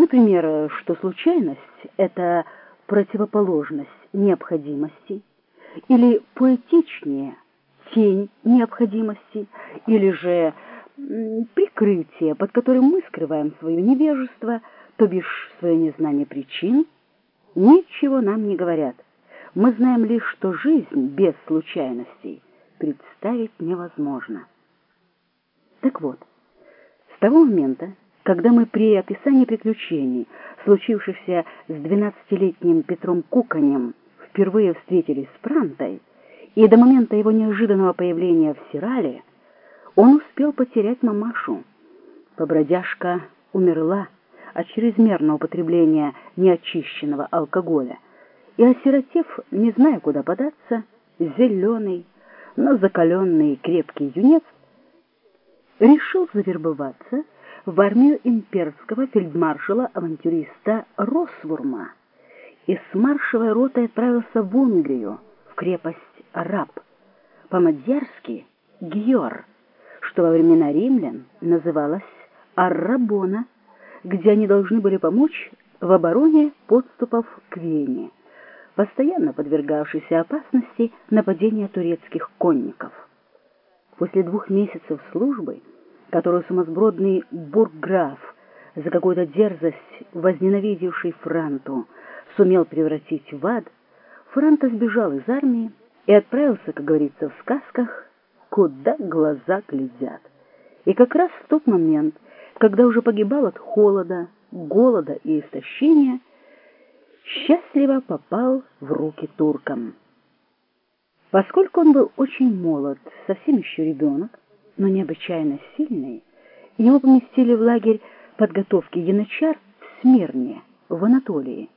Например, что случайность — это противоположность необходимости, или поэтичнее тень необходимости, или же прикрытие, под которым мы скрываем свое невежество, то бишь свое незнание причин, ничего нам не говорят. Мы знаем лишь, что жизнь без случайностей представить невозможно. Так вот, с того момента, когда мы при описании приключений, случившихся с двенадцатилетним Петром Куканем, впервые встретились с Франтой, и до момента его неожиданного появления в Сирале, он успел потерять мамашу. Побродяжка умерла от чрезмерного употребления неочищенного алкоголя, и, осиротев, не зная, куда податься, зеленый, но закаленный крепкий юнец решил завербоваться в армию имперского фельдмаршала-авантюриста Росвурма и с маршевой ротой отправился в Унгрию, в крепость Раб, по-мадьярски Гьор, что во времена римлян называлась Аррабона, где они должны были помочь в обороне подступов к Вене, постоянно подвергавшейся опасности нападения турецких конников. После двух месяцев службы, которую сумасбродный бургграф за какую-то дерзость, возненавидевший Франту, сумел превратить в ад, Франта сбежал из армии и отправился, как говорится в сказках, куда глаза глядят. И как раз в тот момент, когда уже погибал от холода, голода и истощения, счастливо попал в руки туркам. Поскольку он был очень молод, совсем еще ребенок, но необычайно сильный, его поместили в лагерь подготовки янычар в Смирне, в Анатолии.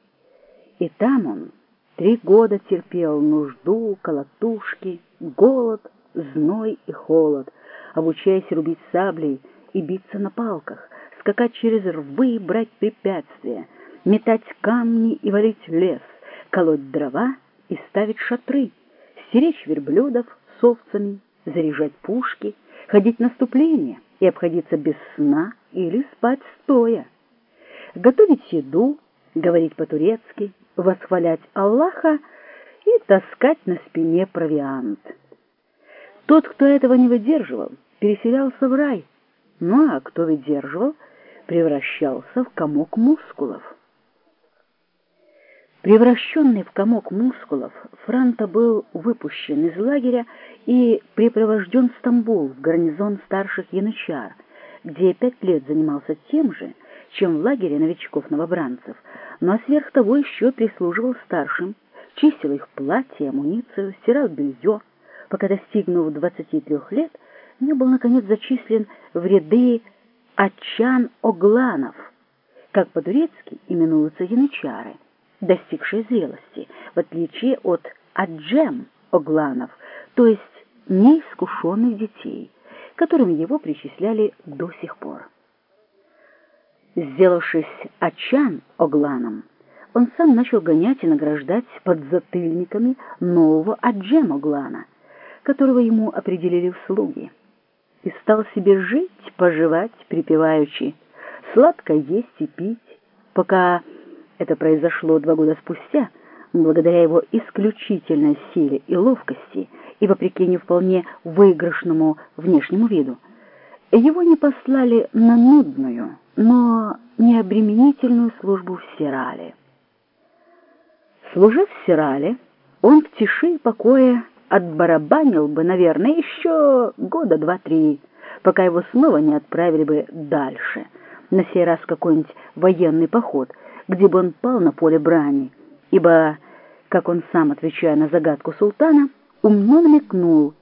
И там он три года терпел нужду, колотушки, голод, зной и холод, обучаясь рубить саблей и биться на палках, скакать через рвы и брать препятствия, метать камни и валить лес, колоть дрова и ставить шатры, стеречь верблюдов с овцами, заряжать пушки, ходить наступление и обходиться без сна или спать стоя, готовить еду, говорить по-турецки, восхвалять Аллаха и таскать на спине провиант. Тот, кто этого не выдерживал, переселялся в рай, ну а кто выдерживал, превращался в комок мускулов. Превращенный в комок мускулов, Франта был выпущен из лагеря и припровожден в Стамбул, в гарнизон старших янычар, где пять лет занимался тем же, чем в лагере новичков-новобранцев, но сверх того еще прислуживал старшим, чистил их платья, амуницию, стирал белье, пока, достигнув 23 лет, не был, наконец, зачислен в ряды Ачан-Огланов, как по-турецки именуются янычары, достигшие зрелости, в отличие от Аджем-Огланов, то есть неискушенных детей, которым его причисляли до сих пор. Сделавшись Ачан Огланом, он сам начал гонять и награждать подзатыльниками нового Аджем Оглана, которого ему определили в слуги, и стал себе жить, поживать, припеваючи, сладко есть и пить, пока это произошло два года спустя, благодаря его исключительной силе и ловкости и вопреки не вполне выигрышному внешнему виду, его не послали на нудную, но необременительную службу в Сирале. Служив в Сирале, он в тиши и покое отбарабанил бы, наверное, еще года два-три, пока его снова не отправили бы дальше, на сей раз какой-нибудь военный поход, где бы он пал на поле брани, ибо, как он сам, отвечая на загадку султана, умно намекнул,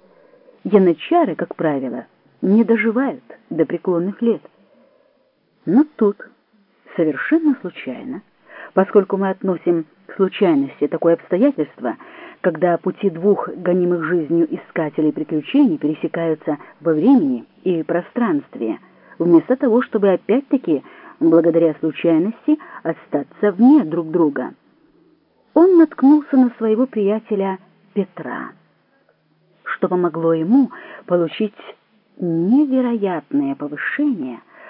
янычары, как правило, не доживают до преклонных лет. Но тут, совершенно случайно, поскольку мы относим к случайности такое обстоятельство, когда пути двух гонимых жизнью искателей приключений пересекаются во времени и пространстве, вместо того, чтобы опять-таки, благодаря случайности, остаться вне друг друга. Он наткнулся на своего приятеля Петра, что помогло ему получить невероятное повышение –